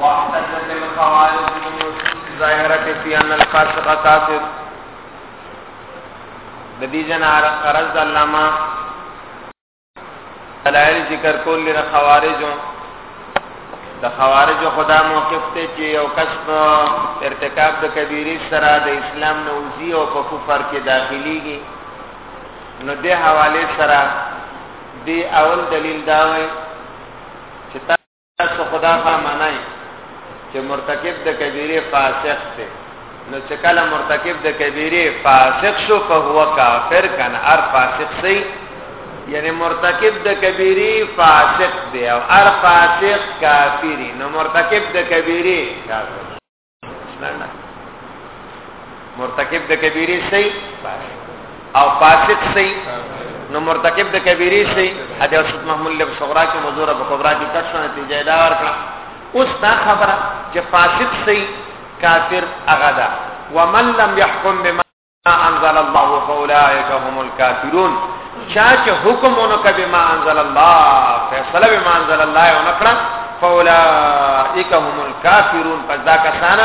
واحتجت الخوارج بالنصوص الظاهرة في أن الفاسق كافر د دې جن عرض علامه دلایل ذکر کول لري خوارجو د خوارجو خدا موقف ته چې یو کس په ارتکاب د کبیره سره د اسلام نوزی او په کفر کې داخليږي نو دې حواله سره دی اول دلیل دا وای چې تاسو خدا خا منای چې مرتکب د کبیره فاسق دی نو چې کله مرتکب د کبیره فاسق شو په هو کافر کنه ار فاسق سي یعنی مرتکب د کبیره فاسق دی او ار فاسق کافری نو مرتکب د کبیره کافر نه نه مرتکب د کبیره سي او فاسق سي نو مرتکب د کبیره سي اته اوس محمود له صغرا کې مزور په کبرا کې تاسو نتیجه دا ورکړه اوس دا خبره چې فاسق سي کافر هغه ده ومن لم يحكم بما انزل الله فاولئک هم الکافرون چا چې حکم اونکه به ما انزل الله فیصله به ما انزل الله اونکړه فاولئک هم الکافرون پس دا کسان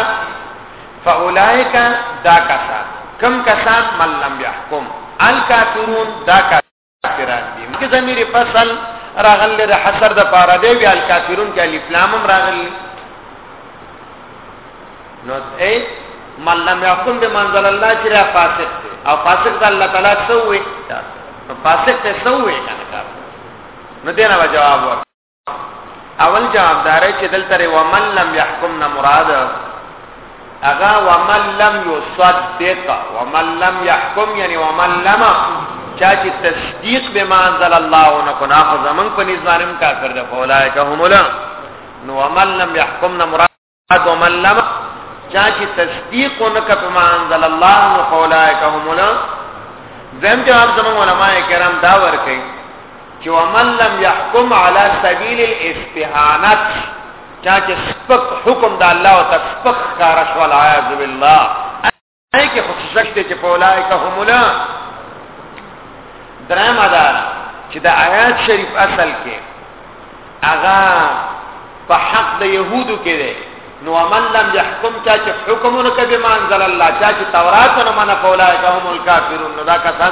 فاولئک دا کسان کم کسان من لم يحكم الکافرون دا کسان کافران دي موږ زميري فصل راغل له حصر د پاره دی وی الکافرون کې الف لام هم راغل نو اے من لم يحكم بمنزل الله چې را فاسق دی او فاسق د الله تعالی څو وي فاسق ته څو وي کنه نو دینه جواب ورکړه اول جواب داره چې دلته ومن لم يحكم نه مراد اغا ومن لم يصدق ومن لم يحكم یعنی ومن لم چا چې تصدیق به ما انزل الله نه کو نه زمون په نظام کافر ده فولای که هم لا نو ومن لم يحكم نه مراد اتو من لم چا چې تصدیق ونکړ په ما انزل الله نو فولائک همنا زم جواب زمون علماء کرام دا ور کوي چې ومن لم يحكم على سبيل الاستهانت چا چې سپک حکم د الله او تسپک کار شول عیاذ بالله نه کې خصوصیت ته چې په اولایک همولا درام ادا چې د آیات شریف اصل کې اغا په حق د يهودو کې ده نو من لم يحكم چا چې حکمونه کوي ما انزل الله چا چې تورات نه منه په اولایک هم الکافرون نو دا کسان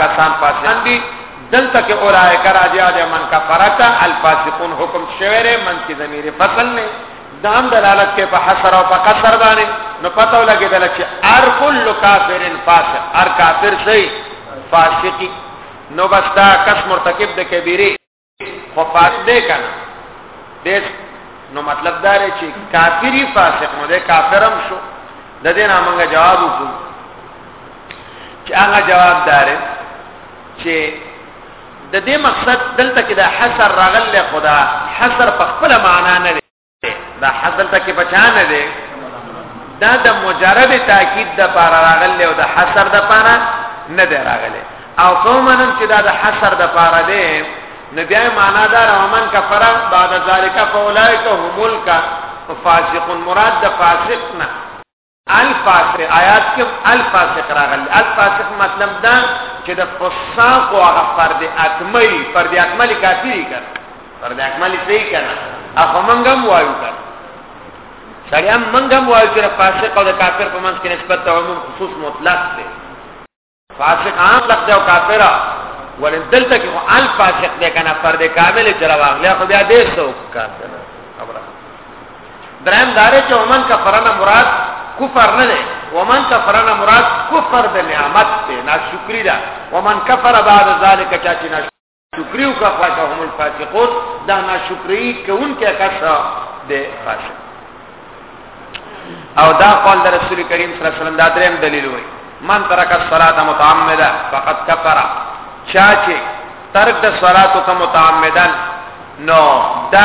کسان فاسقان دي دلته کې اولائک راجع د من کفرت الفاسقون حکم شویره من کې ضمیر فصل نه دام دلالت کې په حسر او په قصر باندې نو پته ولګي دلته چې ار کل کافرن فاسق ار کافر شي فاسقي نو بس دا کس مرتکب د کبیره خو فاسق دی کنه دې نو مطلب دا دی چې کافری فاسق نو دی کافرم شو د دې نه موږ جواب وکړو چې هغه جواب دار چې د دې مقصد دلته کې د حصر راغله خدا حصر په خپل معنا نه دا حذف ته کې بچانه دی دا د مجرد تاکید د پار راغلی او د حصر د پار نه دی راغلی او کومن چې دا د حصر د پار دی نو بیا معنا دا رحمان کفر بعد ذالک فاولائک هم الک فاسقون مراد د فاسق نه الفاسق آیات کې الفاسق راغلی الفاسق مطلب دا چې د فساق او هغه فرد اکمل فرد اکمل کافری کړ فرد اکمل څه کړ هغه مونږ هم وایو کړ سړی هم مونږ هم وایو چې فاسق او د کافر په منځ کې نسبت ته عموم خصوص مطلق دی فاسق عام لفظ او کافر ولن دلته کې ال فاسق ده کنه فرد کامل چې راغلی خو بیا دې څو کافر خبره درم دار چې ومن کفرنا مراد کفر نه ده ومن کفرنا مراد کفر د نعمت ته ناشکری ده ومن کفر بعد ذلک چا چې شکریو کا فاکا هم الفاسقون دا نا شکری کون کیا کسا دے فاسق او دا قول در رسول کریم صلی اللہ علیہ وسلم دا درم دلیل ہوئی من ترک الصلاة متعمدہ فقط کفرہ چاچے ترک دا صلاة کا متعمدن نو دا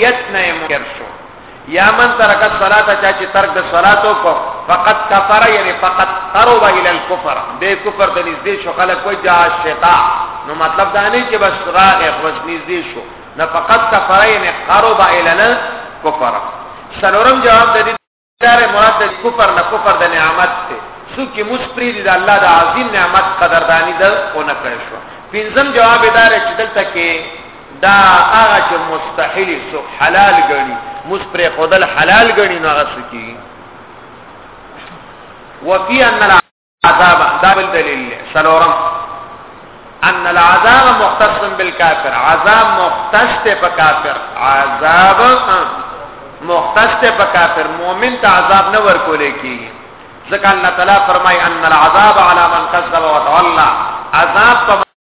یت نه منکر شو یا من ترک الصلاه چا چې ترک د صلات کو فقط کفر یعنی فقط قرب الى الكفر دې کفر د نږدې شو خلک کوئی جا شتا نو مطلب دا نه چې بس راغ خوش نږدې شو نه فقط کفر یعنی قرب الى الكفر سنورم جواب د چاره مراد د کفر نه کفر د نعمت ته څوک چې مسپری دي د الله د عظیم نعمت قدردانی ده او نه کړی شو پنځم جواب دار چې دلته کې دا هغه چې مستحیل سو حلال غني مسپری خودل حلال غني نه غسو کی وفي ان عذاب دا بل دلیل دی سلورم ان العذاب مختص بالکافر عذاب مختص ته په کافر عذاب مختص ته په کافر مؤمن ته عذاب نه ورکول کیږي ځکه الله تعالی فرمای ان العذاب علی من کذب وتولى عذاب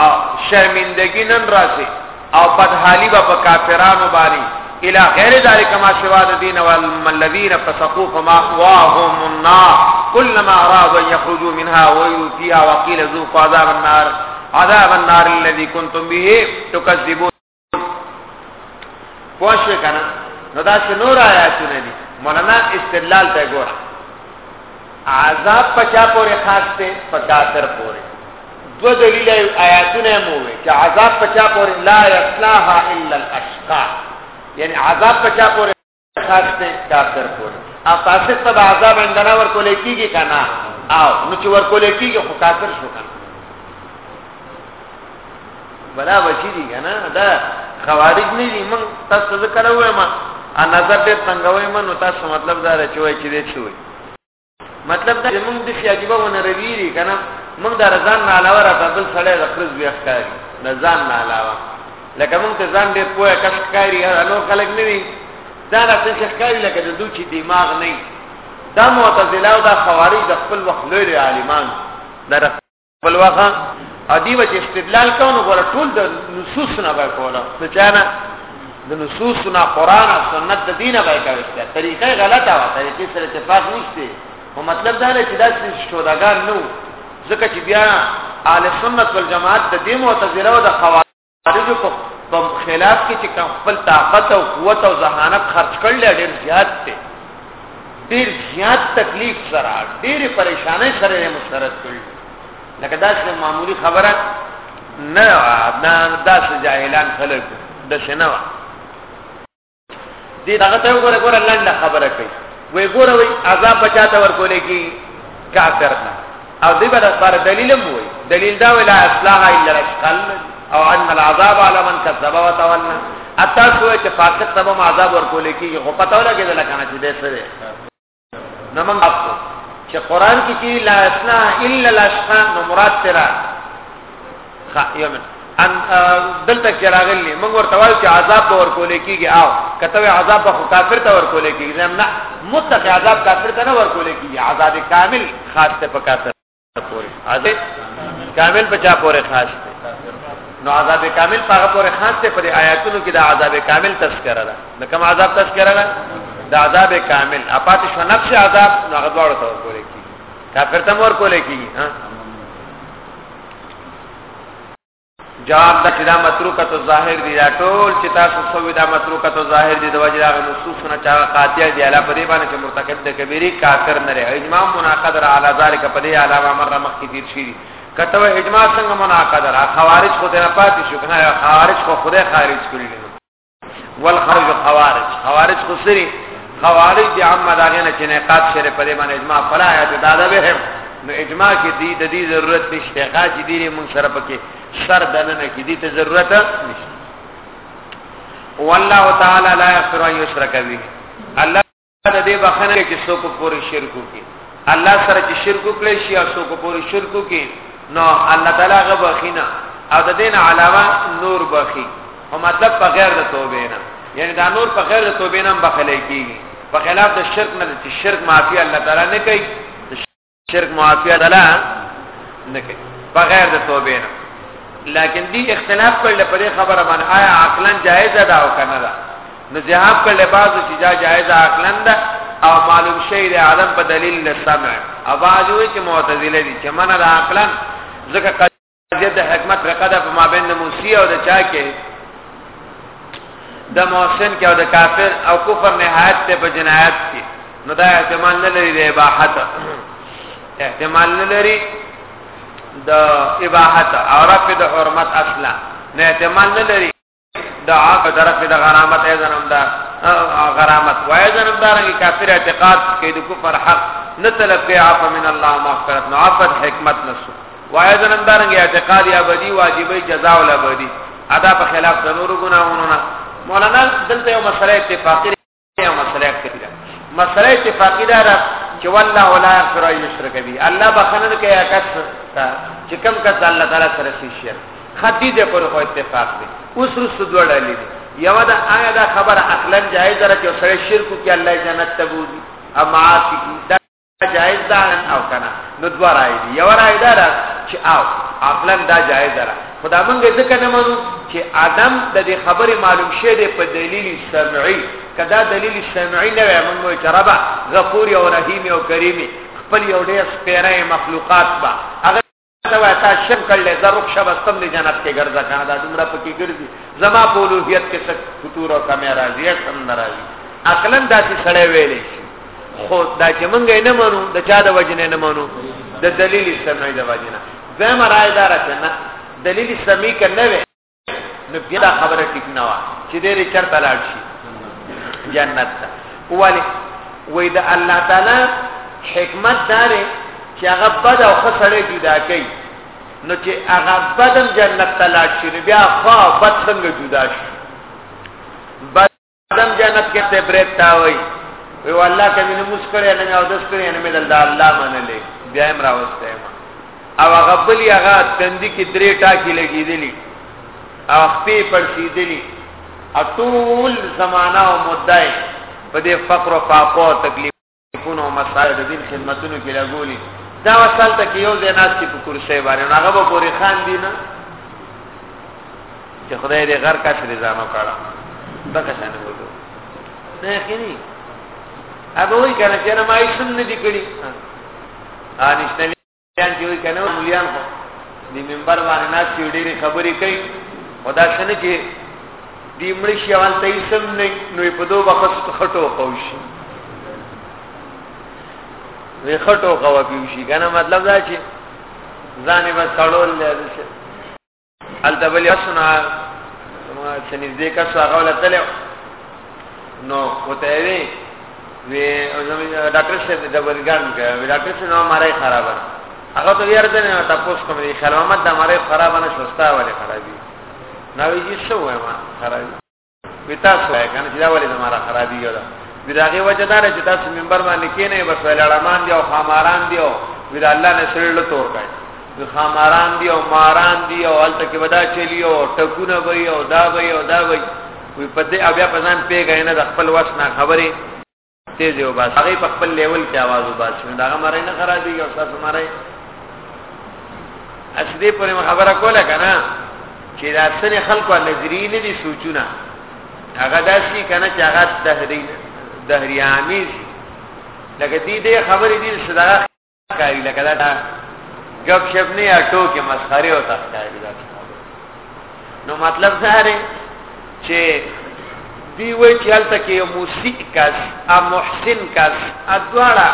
او شرمندگی نن راځي او بدحالی به په کافرانو باندې الى غیر ذلك ما سوا الدين والذين فسقوا فما واهم النار كلما ارادوا ان يخرجوا منها ويلقوا فيها وقيل ذوقوا عذاب النار عذاب النار الذي كنتم به تكذبون پوښښ کنه نو دا چې نور آیاتونه دي مولانا استدلال ته ګوره عذاب پچا پورې خاص دی په کافر پورې دو دلیل آیاتونه مو وي چې عذاب پچا پورې لا یصلاها الا الاشقا یعنی عذاب پچا پورې خاص ته کافر کول او فاسق ته عذاب اندنا ور کولې کیږي کنه او نو چې ور کولې کیږي خو کافر شو کنه بلا بچی دي کنه دا خوارج نه دي من تاسو ذکر وایم ا نظر دې څنګه وایم نو تاسو مطلب دا رچوي چې دې شوی مطلب دا چې موږ د شیاجیبه ونه رویری کنه موږ د رضان نه علاوه را بل سړی د خرز بیا ښکاری نه ځان نه علاوه لکه موږ ته ځان ډېر پوهه کس ښکاری نور خلک نه وي دا راته ښکاری لکه د دوی چې دماغ نه دا معتزله او دا خوارج د خپل وخت لوی عالمان دا بل واخا ادي وجه استدلال کونه ګور ټول د نصوص نه به کولا څه چانه د نصوص نه قران او سنت د دینه به کوي طریقه غلطه و طریقې سره اتفاق نشته او مطلب دا دی چې دا څه شوداګان نو ځکه چې بیا اهل سنت والجماعت د دې معتزله او د خارجو په خلاف کې چې خپل طاقت او قوت او ذهانت خرج کړل ډېر زیات دی ډېر زیات تکلیف سره ډېر پریشانې سره یې مشرت کړل لکه دا چې معمولی خبره نه دا چې جاهلان خلک د شنو دې دغه ته وګوره ګوره لنډه خبره کوي وې ګوره وې عذاب بچاته ورکول کی کافر نه او دې بل پر دلیل مو وې دلیل دا ولا اصلاح الا الاشقال او ان العذاب على من كذب وتولى اته سوې چې فاسق سبب عذاب ورکول کی خو پتاوله کې دلته کنه چې دې سره نو موږ اپو چې قران کې چې لا اسنا الا الاشقا نو مراد تیرا خا یمن ان دلته کې راغلی موږ ورته وایو چې عذاب به ورکول کېږي او کته عذاب به کافر ته ورکول کېږي نه متقي عذاب کافر ته نه ورکول کېږي عذاب کامل خاص ته پکاسه پورې عذاب کامل په چا پورې خاص دی نو عذاب کامل په هغه پورې خاص دی په دې آیاتونو کې د عذاب کامل تذکرہ ده نو کوم عذاب تذکرہ ده د عذاب کامل اپات شو نفس عذاب نو هغه دواړه ته ورکول کیږي کافر ته ورکول کیږي ها جواب دا چې دا متروکه تو ظاهر دي دا ټول چې تاسو سوي دا متروکه تو ظاهر دي د وجه هغه نصوص نه چا قاطع دي علا په دې باندې چې مرتکب د کبیره کافر نه لري اجماع مناقض را علا ذلک په دې علاوه مر مخ کې دي شي کته اجماع څنګه مناقض را خوارج خو دې نه پاتې شو کنه خوارج خو خدای خارج کړی والخرج خوارج خوارج خو سری خوارج دی عامه داغه نه چې نقاب شری په دې باندې اجماع فرایه ته دادا به هم نو اجماع کې دی د دې ضرورت نشته غاج دی لري مون سره پکې سر دننه کې دي ته ضرورت نشته والله تعالی لا یغفر ان یشرک به الله د دې بخنه کې څوک پورې شرک کوي الله سره چې شرک کړي شي او څوک پورې شرک کوي نو الله تعالی غو بخینا او د دین علاوه نور بخي او مطلب په غیر د توبې نه یعنی دا نور په غیر د توبې نه بخلې کیږي په خلاف د شرک نه چې شرک معافي الله تعالی نه کوي شرک معافیه دلا نه کوي بغیر د توبې نه لیکن دی اختلاف کړل په دې خبره باندې آیا عقلا جایز ده او کنه ده نو جواب کړل بعضو چې دا جایز عقلا ده او معلوم شی د عالم په دلیل نه سمع اواز وي چې معتزله دي چې منه عقلا ځکه دې د حکمت فرقه ده په مابین د موسی او د چا کې د محسن کې او د کافر او کفر نهایت ته په جنایت کې نو دا احتمال نه لري د اباحت احتمال نه لري د اباحت او رفع د حرمت اصلا نه احتمال نه لري دا عاقه درف د غرامت ایزنم دا غرامت وای زنم دا رنګ کافر اعتقاد کې د کفر حق نه طلب کې عفو من الله مغفرت نو عفو حکمت نسو وای زنم دا رنګ اعتقاد یا بدی واجبې جزاء ولا بدی ادا په خلاف ضرور ګناونه مولانا دلته یو مسله اتفاقی یو مسله کوي دا مسله اتفاقی ده چې والله لا یغفر یشرک به الله بخنه نه کوي کس تا چې کم کس الله تعالی سره شي شرک خدي دې پر خو اتفاق دي اوس رس دوړ لې یو دا آیا دا خبر اخلن جایز را چې سره شرک کې الله جنت ته بوزي اما چې جائز ده او کنه نو دوه رائے دي یو رائے ده چې او عقلا دا جائز ده خدا مونږ ځکه نه منو چې ادم د دې خبرې معلوم شه دی په دلیل سمعي کدا دلیل سمعي نه وي مونږ چې ربا غفور او رحیم او کریم خپل یو ډېر سپیره مخلوقات با هغه ته وای تا شرک کړل زه رخ شب استم دی جنت کې ګرځا کنه دا دومره پکې ګرځي زما په اولوهیت کې څه فطور او کمی راځي یا سم ناراضي عقلا دا چې سړی ویلې شي خو دا چې مونږ یې نه مانو د چا د وجنه نه مانو د دلیل سمې د وجنه زما رائے دار چې نه دلیل سمې کنه نو بیا دا خبره ټیک نه وه چې دې لري چرته لاړ شي جنت ته ولی وای د الله تعالی حکمت دار چې هغه بد او ښه سره جدا کوي نو چې هغه بدم جنت ته لاړ شي بیا خو بد څنګه جدا شي دم جنت کې ته بریک تا وای وی والله کمی نه موس کړی نه او دس کړی نه مې د الله منلې بیا یې راوسته ما او هغه بلی هغه تندې کې درې ټاکی لګېدلې او خپې پړسېدلې اټول زمانہ او مدای په دې فقر او فاقو تکلیف کونو مسائل د دین خدمتونو کې لګولي دا وسال ته کې یو ځای ناس کې په کرسي باندې هغه به پورې خان دي نه چې خدای دې غر کا شری ځانو کړه دا څه نه وته نه خېني ابه وی کنه چې ما یې سم نه دي کړی ها نشته بیان کې وي کنه مليان خو د منبر باندې ناس یو ډېری خبرې کوي خدا شنه چې دی مړی شي اول ته یې سم نه نو په دوه وخت خټو پوشي وی خټو قوا پیوشي کنه مطلب دا چې ځانې بس تړول لري الته بل اسنا ما چې نږدې کس هغه ولتل نو وته وی وی ډاکټر صاحب د ورګان کې ډاکټر صاحب نو مارای خراب هغه ته یې ارته نه تاسو کوم دي خلومت د مارای خراب نه شوستا ولې خرابي نو یې شو ما خرابي وی تاسو وای کنه چې دا ولې زماره خرابي یو ده وی دا غي وجه دار چې تاسو منبر باندې کینې بس ولاړمان دی او خاماران دی او وی دا الله نه سره له تور کای وی خاماران دی او ماران دی او الته کې ودا چلی او ټکونه وای او دا وای او دا وای وی پدې بیا پزان پیګا نه د خپل وس نه خبره تیز یو باس هغه په خپل لیول کې आवाज وباسي نو دا مړی نه خرابېږي او تاسو مړی اسدې پرې خبره کوله کنه چې دا سن خلکو نظری نه دي سوچونه هغه داسي کنه چې هغه دهری دهری عامیز لکه دې دې خبرې دې صدقه کاری لکه دا گپ شپ نه یا ټوکې مسخره او تخکاری دا نو مطلب دا دی چې دی وای چې هلته کې یو موسیق کس ا محسن کس ا دواړه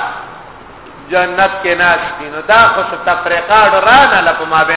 جنت کې ناس دي نو دا خو څه تفریقه ډرانه لپاره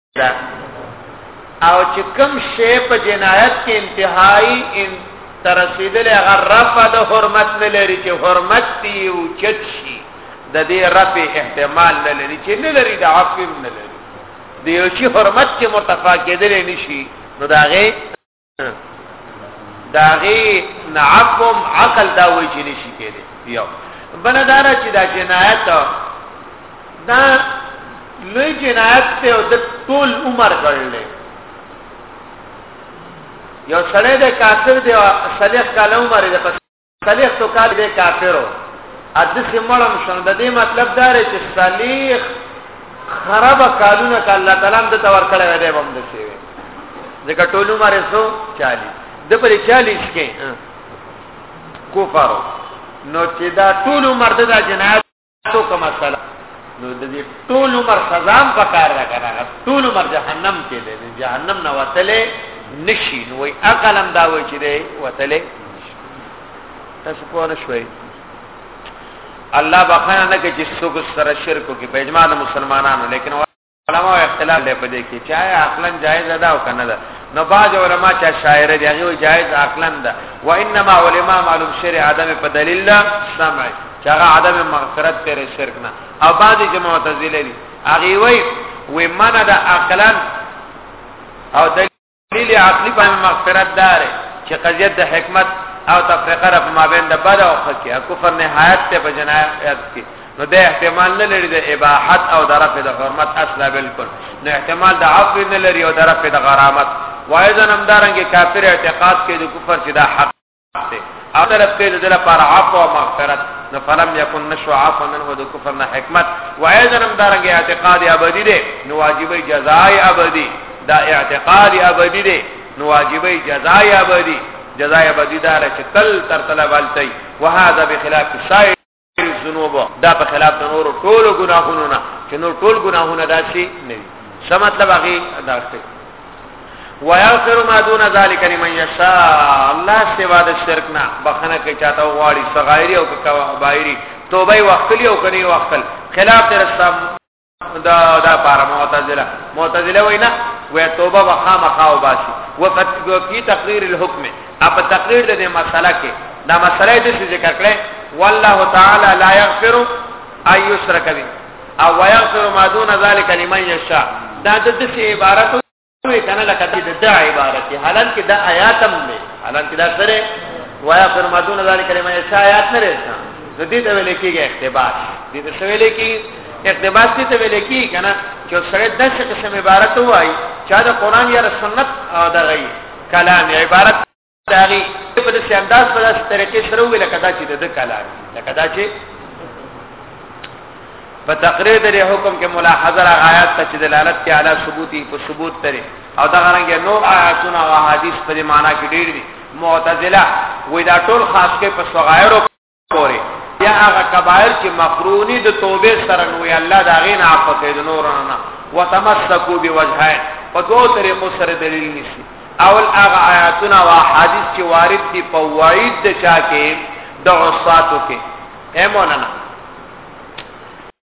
ده او چې کوم شی په جنایت کې انتهایی ان ترسیدل هغه رفع د حرمت نه لري چې حرمت دی او چت شي د دې رفع احتمال نه لري چې نه لري د عفو نه لري د یو شي حرمت کې مرتفع کېدل نشي نو دا غي داغي نعقم عقل دا وی چې نشي کېده یو بلدار چې دا جنایت دا لوی جنایت ته او د ټول عمر کړل یو سړی د کافر دی او صالح کاله عمر دی صلیخ تو کال به کافرو ادس مړم شون د دې مطلب دا رې چې صلیخ خراب کالونه ک الله تعالی د تور کړه وې دې بم دشي ځکه ټول عمر 140 د پر 40 کې کفر نو چې دا ټول عمر د جنایت تو کومه سره نو د دې ټول عمر سزا هم پکار ده کنه ټول عمر جهنم کې دی جهنم نه وتلې نشي نو وي عقل هم دا وایي چې دی وتلې تاسو په نه شوي الله بخانه نه کې چې څوک سره شرک کوي په اجماع مسلمانانو لیکن علماء اختلاف لري په دې کې چې آیا عقلا جایز ده او کنه ده نو بعض علما چې شاعر دي هغه جایز عقلا ده و انما علماء معلوم شرع عدم په دلیل لا سمع چې هغه عدم مغفرت پر شرک نه او بعض چې معتزله دي هغه وی وی منه ده عقلا او دلیل عقلی په مغفرت دار چې قضیت د حکمت او تفریقه را په مابین د بد او خ کې کفر نهایت ته په جنایت کې نو د احتمال نه لري د اباحت او د رفع د حرمت اصلا بالکل نو احتمال د عفو نه لري او د رفع د غرامت وایذن همدارنګه کافر اعتقاد کې د کفر چې دا حق او طرف کې د لپاره عفو او مغفرت نو فلم یکن نشو عفو منه د کفر نه حکمت و ايضا هم دارنګ اعتقاد ابدی دی نو واجبې جزای ابدی دا اعتقاد ابدی دی نو واجبې جزای ابدی جزای ابدی دار چې تل تر تل والتي وهذا بخلاف الشاي ذنوب دا په خلاف د نور ټول ګناهونو نه چې نور ټول ګناهونه داسي نه دي څه مطلب هغه دا څه ويغفر ما دون ذلك لمن يشاء الله سوا د شرک نه بخنه کې چاته غواړي صغایری او کبایری توبه وکړي او کني وکړ خلاف در دا دا پار معتزله معتزله وینا و توبه وقامه خاو باشي وقت فی تقریر الحکم اپ تقریر د مسله کې دا مسله دې ذکر کړې والله تعالی لا یغفر ای یشرک به او یغفر ما دون ذلک لمن یشاء دا د دې عبارت وی کنه لکه دې د عبارت حالان کې دا آیات هم نه حالان کې دا سره وایا فرماتون ذالک کلمه ایسا آیات نه رسا نو دې ته ویل کېږي اقتباس دې ته ویل کېږي اقتباس دې ته ویل کېږي کنه چې سره د څه قسم عبارت وای چې دا قران یا سنت او دا غي کلام عبارت داغي په دې انداز په داسې طریقې سره وې لکه دا چې د کلام لکه دا چې په تقریر د حکم کې ملاحظه را آیات ته چې دلالت کې اعلی ثبوتي په ثبوت ترې او دا غرنګ نور آیاتونه او احادیث په دې معنی کې ډېر دي معتزله وې دا ټول خاص کې په صغایرو پورې یا هغه کبایر چې مقرونی د توبې سره نو یا الله دا غین عفو کوي د نور نه وتمسکو بوجهه په دوه طریقو سره دلیل نشي اول هغه آیاتونه او احادیث چې وارد دي په وعید د چا کې د عصاتو کې اموننا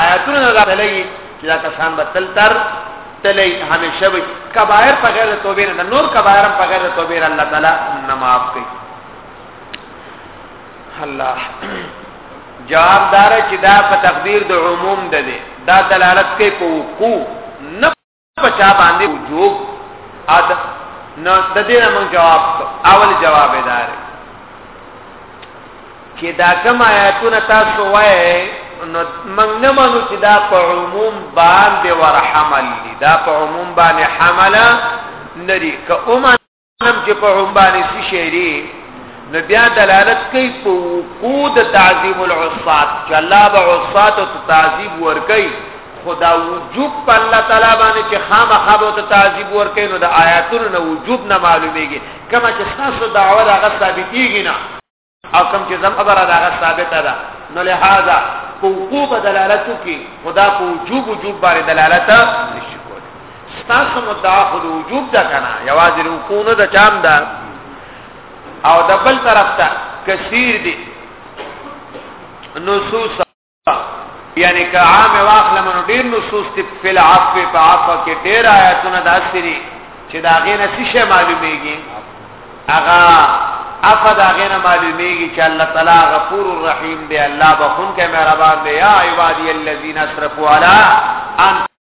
آیاتونه دا تللی چې دا کسان به تل تر تللی همیشه وي کبایر په غیر توبې نه نور کبایر په غیر توبې الله تعالی نه معاف کوي الله جواب دار چې دا په تقدیر د عموم ده دا دلالت کوي په وقوع نه په چا باندې وجوب اد نو د دې نه موږ جواب اول جواب ادار چې دا کوم آیاتونه تاسو وایي نو موږ نه منو چې دا په عموم باندې ورحمل دي دا په عموم باندې حمله لري که اومن نم چې په هم باندې څه شعري نو بیا دلالت کوي په وقود تعظیم العصات چې الله به عصات او تعذيب ور کوي خدا وجوب په الله تعالی باندې چې خامخا به ته تعذيب ورکې نو د آیاتونو نه وجوب نه معلوميږي کما چې تاسو دعوه راغ ثابتيږي نه او کوم چې زم خبره دا ثابته ده نو لہذا په وقوب دلالت کوي خدا په وجوب وجوب باندې دلالت نشي کولی ستاسو مدعا خو وجوب ده کنه یوازې وقوع نه ده چام ده او د بل طرف ته کثیر دي نصوص یعنی که عام واخل منو ډیر نصوص تی فل عفو په عفو کې ډیر آیاتونه داسري چې دا غینه څه شی معلومیږي اغا عفو دا غینه معلومیږي چې الله تعالی غفور الرحیم دی الله بخون کې مهربان دی یا عبادی الذین اسرفوا علی ان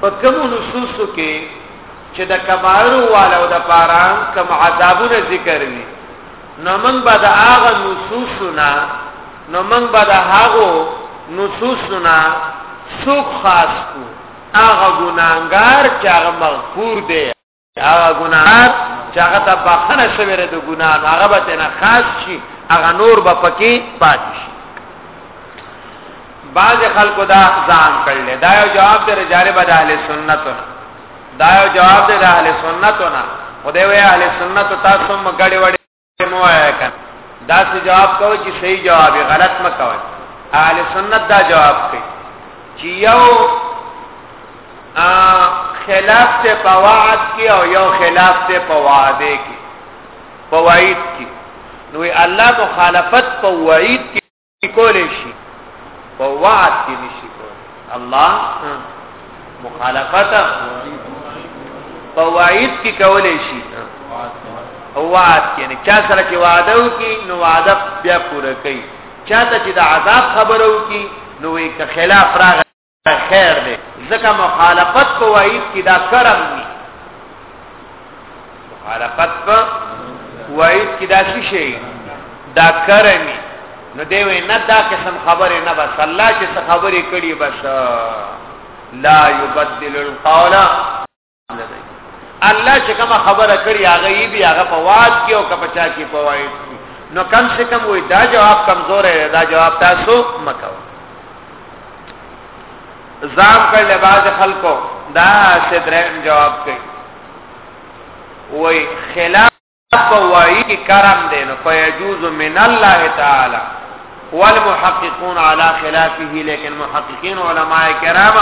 په کوم نصوصو کې چې د کبایر والو د پاره کوم عذابونه ذکر وي نو موږ به د هغه نصوصونه نو موږ به د هغه نصوصونه څوک خاص کو هغه ګناګار چې هغه مغفور دی هغه ګناهار چې هغه ته بخنه شوی د ګناه هغه به نه خاص شي هغه نور به پکې پاتې شي بعض خلکو دا ځان کړل دا یو جواب دی رجاله بد اهل سنت دا یو جواب دی د اهل سنت نه خدای وی اهل سنت تاسو مګړې وړې مو آیا کن دا څه جواب کوي چې صحیح جواب غلط ما کوي اهل سنت دا جواب کوي چې یو خلاف ته فواد کې او یو خلاف ته فواده کې فواید کې نو الله مخالفت فواید کې کولې شي په وعد کې نشي کولې الله مخالفت په وعید کې کولې شي او وعد کې نه چا سره چې وعده وکي نو وعده بیا پوره کوي چاته چې د عذاب خبرو کی نو یې که خلاف راغی خیر دی ځکه مخالفت په وعید کې دا کرم دی مخالفت په وعید کې دا څه شي دا کرمی نو دی وی نه دا قسم خبره نه بس الله چې خبرې کړي بس لا يبدل القول الله چې کوم خبره کړی هغه یې بیا هغه په واز کې او کپچا کې پوایي نو کم سے کم وې دا جواب کمزور ہے دا جواب تاسو مکو ځان په لباس خلکو دا سدرم جواب کوي وای خلاف په وایي کې کرم دی نو فیجوز من الله تعالی والمحققون على خلافه لیکن محققین علما کرام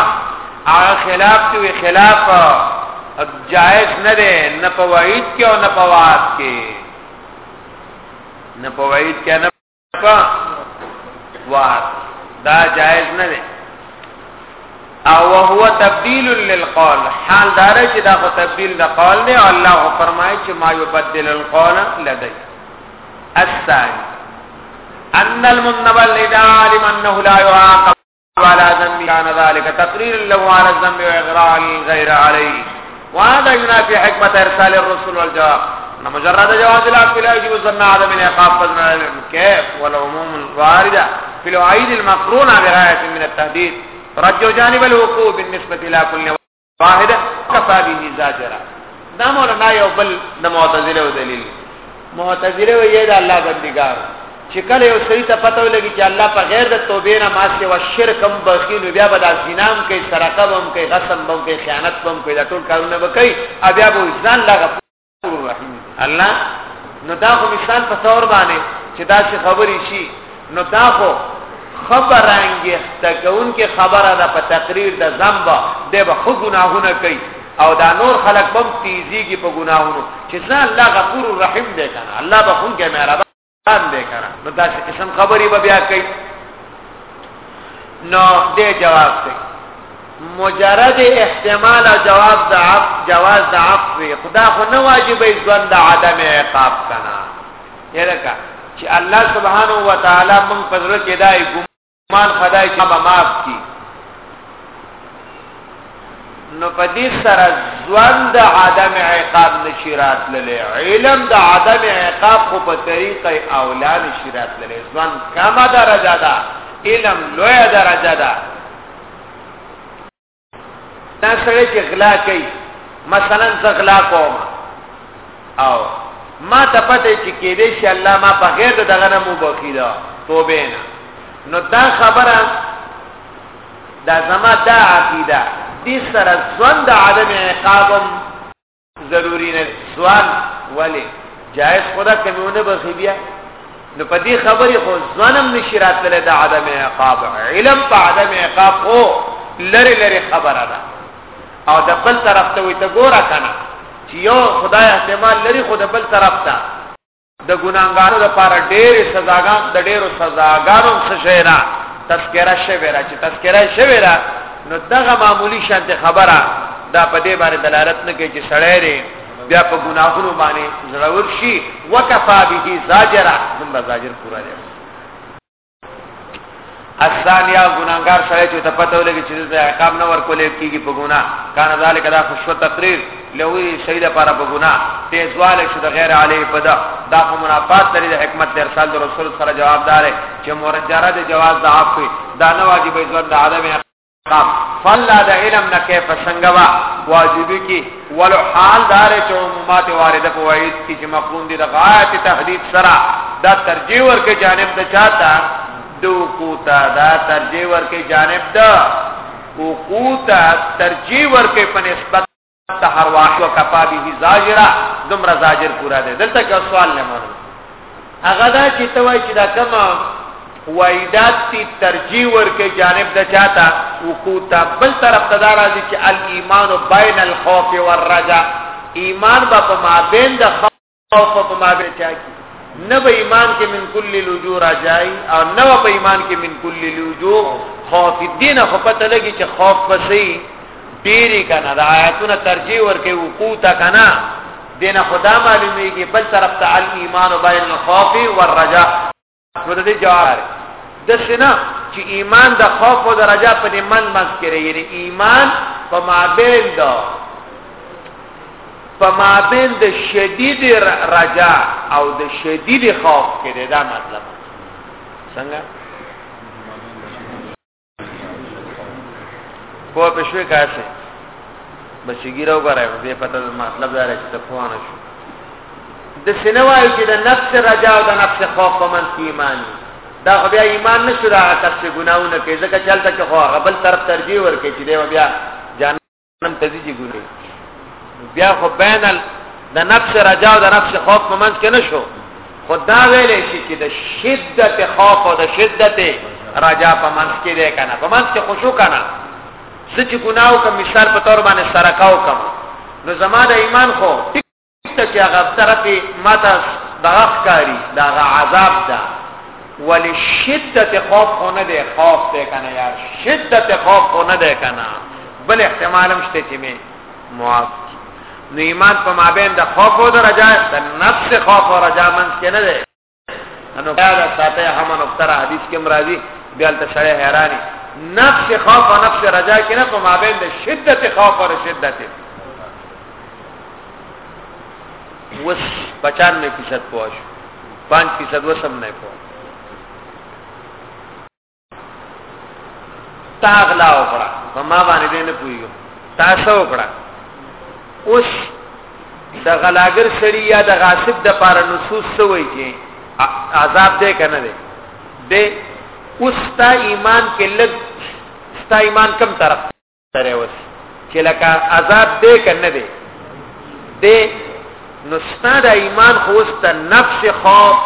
هغه خلاف دی خلاف جائز نه دی نه په وایي کې او نه په واد کې نه په وایي کې کا وار دا جائز نه دی او هو تبديل للقول حال دار چې دا خو تبديل د قول دی الله فرمایي چې ما يبدل القول لدي الثاني ان المنبل اذا علم انه لا يعاقب على ذنب كان ذلك تقرير له على الذنب واغراء الغير عليه وهذا ينافي حكمة ارسال الرسل والجواب ان مجرد جواز لا لا يجب ظن عدم العقاب فضلا عن كيف والعموم الوارده في الوعيد المقرونه بغايه من التهديد رجو جانب الوقوع بالنسبه الى كل واحد کفا به زاجرا دا مولانا یو بل د معتزله او دلیل معتزله وی دا الله بندګار چې کله یو سړی ته پته ولګي چې الله په غیر د توبې نه ماسه او شرک هم بخیل بیا به د زینام کوي سرقه هم کوي غصب هم کوي خیانت هم کوي دا ټول کارونه به کوي بیا به ځان لغه الله نو دا خو مثال په تور باندې چې دا څه خبرې شي نو دا خو خبر انګیخته کون کې خبره ده په تقریر د ذنب د به خو ګناهونه کوي او دا نور خلق بم تیزیږي په ګناهونو چې ځان الله غفور رحیم دی کنه الله بخون کې مهربان ان دې کنه نو دا چې قسم خبري به بیا کوي نو دې جواب دی مجرد احتمال او جواب د عف جواز د عف وي خدا خو نه واجبې ځوان د عدم عقاب کنا یلکه چې الله سبحانه و تعالی موږ پزړه کې دای ګم مان خدای چې ما معاف کی نو په دې سره ژوند د عدم عقاب نشی راتللې علم د عدم عقاب خو په طریقه اولا نشی راتللې ژوند کمه درجه ده علم لوی درجه ده دا سره چې غلا کوي مثلا زه غلا کوم او ما ته پته چې کېدې شي الله ما په غیر دغه نه مو بخیدا توبه نه نو دا خبره دا زما دا عقیده دې سره ژوند عدم عقابم ضروری نه سوال ولی جائز خدا کمیونه بخی بیا نو په دې خبرې خو ځانم نشی راتله د عدم عقاب علم په عدم عقاب خو لری لری خبره ده او د بل طرف ته وي ته ګوره کنه چې یو خدای احتمال لري خو د بل طرف ته د ګناګانو لپاره ډېرې سزاګان د ډېرو سزاګانو څه شي نه تذکرہ شوی را چې تذکرہ شوی را نو دغه معمولی شانت خبره دا په دې باندې دلالت نه کوي چې سړی دی بیا په ګناهونو باندې زړور شي وکفا به زاجرا هم زاجر پورا دی الثانیه ګناګار سره چې ته پته ولګي چې د عقاب نه ورکولې کیږي په ګنا کان ذالک دا خوشو تقریر لوی شهید لپاره په ګنا تیزواله شو د غیر علی په دا دا خو منافات لري د حکمت د ارسال د رسول سره جوابدار چې مرجره د جواز د عفو دا نه واجبې ځوند عدم قام فلا د علم نه کې پسنګ وا واجب کی ولو حال دار چې عمومات وارده په وعید کې چې مفهوم دي د غایت تهدید سره دا ترجیح ورکه جانب د چاته دو کوتا دا ترجیح ورکه جانب دا وقوتا ترجیح ورکه په نسبت سحر واحد وکفا به زاجرا دمر زاجر پورا ده دلته کې سوال نه مونږ هغه دا چې توای چې دا کما وایدات تی ترجیح ورکه جانب د چاته وقوع ته بل طرف ته دا راځي چې الایمان بین الخوف والرجا ایمان با په مابین د او په ما به چا کی نه به ایمان کې من کل لجو راځي او نه به ایمان کې من کل لجو خوف الدين خو پته لګي چې خوف پسې ډېری کنه د آیاتونو ترجیح ورکې وقوع تا کنه دینه خدا معلومیږي بل طرف ته الایمان بین الخوف والرجاء نو د دې جواب د سینا چې ایمان د خوف او درجه په دې من منځ کې یعنی ایمان په مابین د په مابین د شدید رجا او د شدید خوف کې دا مطلب څنګه په پښوی کاشه بچګیره وګورای دې پته مطلب دا راشي ته پوه نه شو د سینوای چې د نفس رجا او د نفس خوف په من کې ایمان دا خو بیا ایمان نشو دا کس ګناونه کوي ځکه چې هلته کې خو هغه بل طرف ترجیح ورکړي چې دی بیا نن تدې چې ګوري بیا خو بین ال د نفس رجا او د نفس خوف په منځ کې نشو خدا ویلې شي چې د شدت خوف او د شدت رجا په منځ کې ده کنه په منځ کې خوشو کنه سچ ګناو کا مثال په تور باندې سرکاو کم نو زما د ایمان خو ته چې هغه طرف ماته دغه ښکاری دغه عذاب ده ولی شدت خوف خو نه دی خوف دی کنه یار شدت خوف خو نه دی کنه بل احتمال هم شته چې می معاف نو ایمان په مابین د خوف او د رجا د نفس خوف او رجا منځ کې نه دی انو دا ساته هم نو تر حدیث کې مرادي بیا ته شړې حیرانی نفس خوف او نفس رجا کې نه په مابین د شدت خوف او شدت وس 95% پوښ 5% وسم نه پوښ تا غلا وکړه په ما باندې نه پویو تاسو وکړه اوس د غلاګر سړی یا د غاصب د پار نصوص سوی چې عذاب دې کنه دې دې اوس تا ایمان کې لګ ستا ایمان کم طرف سره اوس چې لکه عذاب دې کنه دې دې نو ستاد ایمان خو است نفس خوف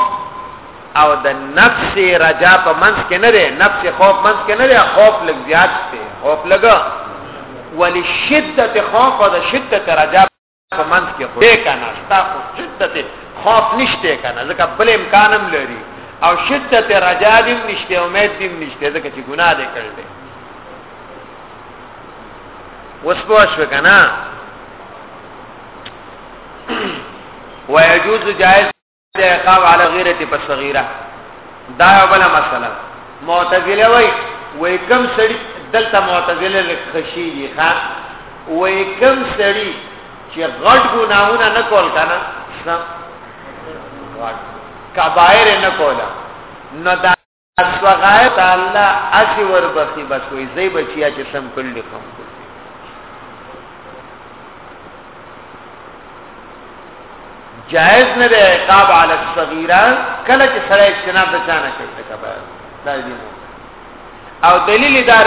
او د نفس رجا په منځ کې نه دی نفس خوف منځ کې نه دی خوف لږ زیات دی خوف لګا ولشدت خوف او د شدت رجا په منځ کې خو دې کنه ستا خو شدت خوف نشته کنه ځکه بل امکانم لري او شدت رجا دې نشته امید دې نشته ځکه چې ګناه دې کړل دي وسپو شو کنه ويجوز جائز د عقاب علی غیره ته په صغیره دا یو بل مسله معتزله وای وای کم سړی دلته معتزله لکشي دي ښا وای کم سړی چې غټ ګناونه نه کول کنه کبایر نه کولا نو دا اسوغای تعالی اسی ور بخي بس وي زي بچیا چې سم کړل کوم جائز نه دی عقاب علی الصغیره کله چې سره اجتناب د چانه کوي دا دي او دلیل دار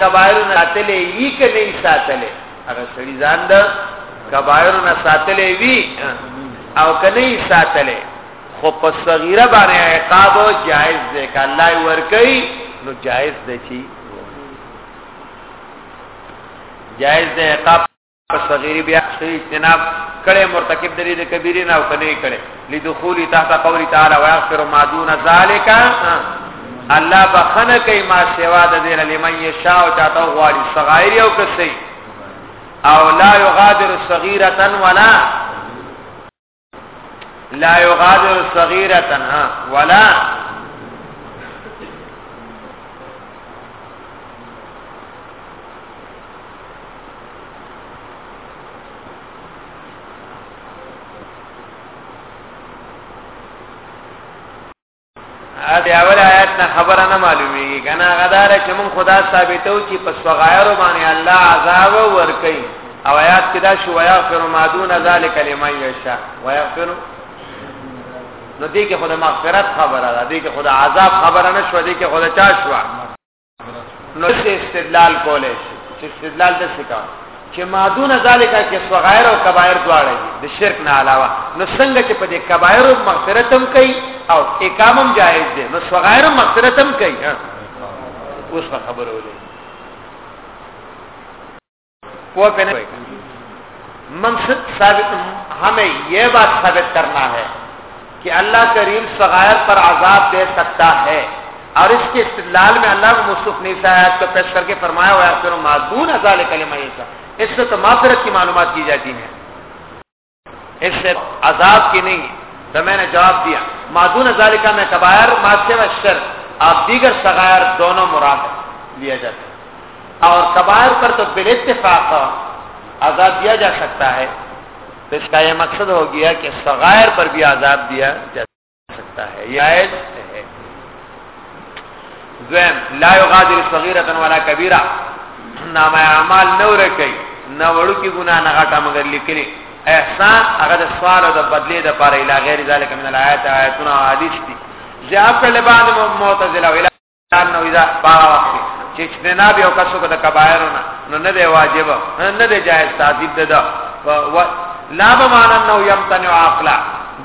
کبایر نه ساتلې وی کنه یې ساتلې هغه سړي ځان د کبایر نه ساتلې وی او کنه یې ساتلې خو په صغیره باندې عقاب جائز دی ک الله ورکي نو جائز دی چی جائز دی عقاب صغیر بیا شی اجتناب کړي مرتکب دری د کبیره نه او کني کړي لدخول تحت قول تعالی ويغفر ما دون ذلك الله بخنه کوي ما سوا د دې لمن یشاء او چاته غواړي صغیر او کسي او لا یغادر صغیرتن ولا لا یغادر صغیره ولا ا دې اول آیات نه خبره نه معلومیږي کنه غدار چې مون خدا ثابتو چې په صغائر باندې الله عذاب ور کوي او آیات کې دا شو ويغفر ما دون ذلك لمن يشاء ويغفر نو دې کې خدای مغفرت خبره ده دې کې خدای عذاب خبره نه شو دې کې خدای چا شو نو څه استدلال کولای شي چې استدلال د څه کاوه چې مادون ذالک کې صغائر او کبائر دواړه دي د شرک نه علاوه نو څنګه چې په دې کبائر او مغفرت هم کوي او اقامم جائز دي نو صغائر او مغفرت هم کوي اوس خبره ولې کو کنه منصد ثابت ہمیں یہ بات ثابت کرنا ہے کہ اللہ کریم صغائر پر عذاب دے سکتا ہے اور اس کے استدلال میں اللہ کو مصف نہیں تھا تو پیش کر کے فرمایا ہوا ہے کہ معذون ازال کلمہ ایسا اس سے تو معذرت کی معلومات کی جاتی ہیں اس سے عذاب کی نہیں تو میں نے جواب دیا مادون ذالکہ میں کبائر مادسے و شر آپ دیگر سغائر دونوں مراد لیا جاتا ہے اور کبائر پر تو بل اتفاق آزاد دیا جا سکتا ہے تو اس کا یہ مقصد ہو گیا کہ سغائر پر بھی آزاد دیا جا سکتا ہے یائز ہے دویم لا یغادر صغیرتا ولا کبیرا نام اعمال نو رکی نو وړو کی ګنا نه غټه مگر لیکلی احسان هغه د سوال او د بدلی د پاره اله غیر ذالک من الایات آیاتنا حدیث دی جواب کړل بعد معتزله تان نو اذا باغ چې جناب یو کسو د کبایرونه نو نه دی واجب نه دی جائز تعذیب ده و لا بمانا نو یمتنع عقلا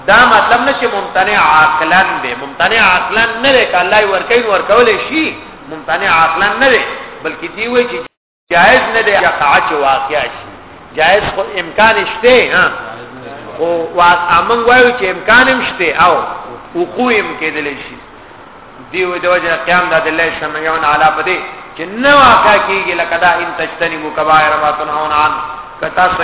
دا مطلب نشي ممتنع عقلا دی ممتنع عقلا نه دی کله ورکوي ورکول شي ممتنع عقلا نه دی بلکې دی وایي جائز نه دی یقع چې واقع شي جائز خو امکان شته ها خو واس امن وایو چې امکان هم شته او وقوع هم کېدلی شي دیو د وجه قیام د الله شمعون علا پدې چې نو واقع کیږي لکه دا ان تجتنبوا کبائر ما تنهون عن کتا سو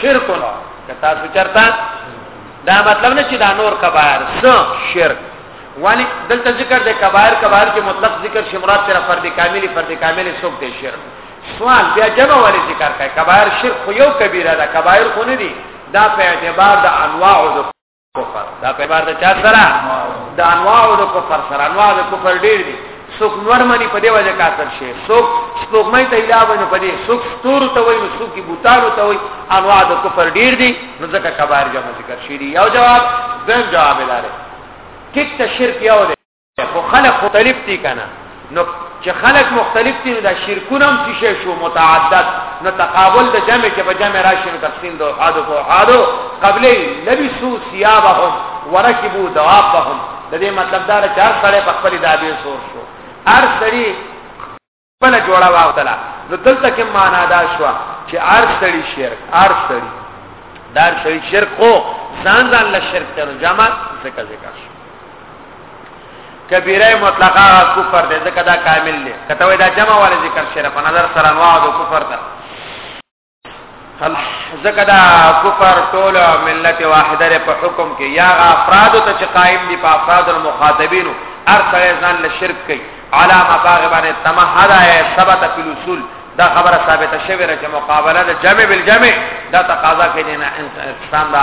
شرک نو کتا سو چرتا دا مطلب نه چې دا نور کبایر سو شرک ولی دلته ذکر د کبایر کبایر کې مطلق ذکر شمرات تر فرد کامل فرد کامل سوک دی شرک سوال بیا جمع ولی ذکر کوي کبایر شرک خو یو کبیره ده کبایر خو نه دي دا په اعتبار د انواع او کفر دا په بار د چا سره د انواع د کفر سره انواع د کفر ډیر دي څوک نور منی په دې وجه کافر شي څوک څوک مې ته اله ونه په دې څوک ستور ته وای نو څوک کی بوتانو ته وای انواع د کفر ډیر دي نو ځکه کبار جمع ذکر شي یو جواب دیم جواب لاره ټیک ته شرک یو دی خو خلق مختلف دي کنه نو چې خلق مختلف دي نو دا شرکونه هم څه شو متعدد نو تقابل د جمع کې په جمع راشي نو تقسیم دو حادو کو حادو قبل لبسو ثيابهم وركبوا دوابهم د دې مطلب دا چې هر سړی په خپل دابې سور شو هر سړی بل جوړه واوتلا نو دلته کې معنا دا شو چې ار سړي شرک ار سړي دار سړي شرک خو ځان ځان له شرک ته جمع ذکر ذکر شو کبیره مطلقه کفر دې ځکه دا کامل دی کته وای دا جمع ول ذکر شرف نظر سره انواع د کفر ده ځکه دا کفر ټول ملت واحده لري په حکم کې یا افراد ته چې قائم دي په افراد المخاطبینو هر سره ځان له شرک کوي علامه باغ باندې تمهدا ہے ثبت فی الاصول دا خبره ثابته شوی چې مقابله د جمع بالجمع دا تقاضا کوي نه انسان دا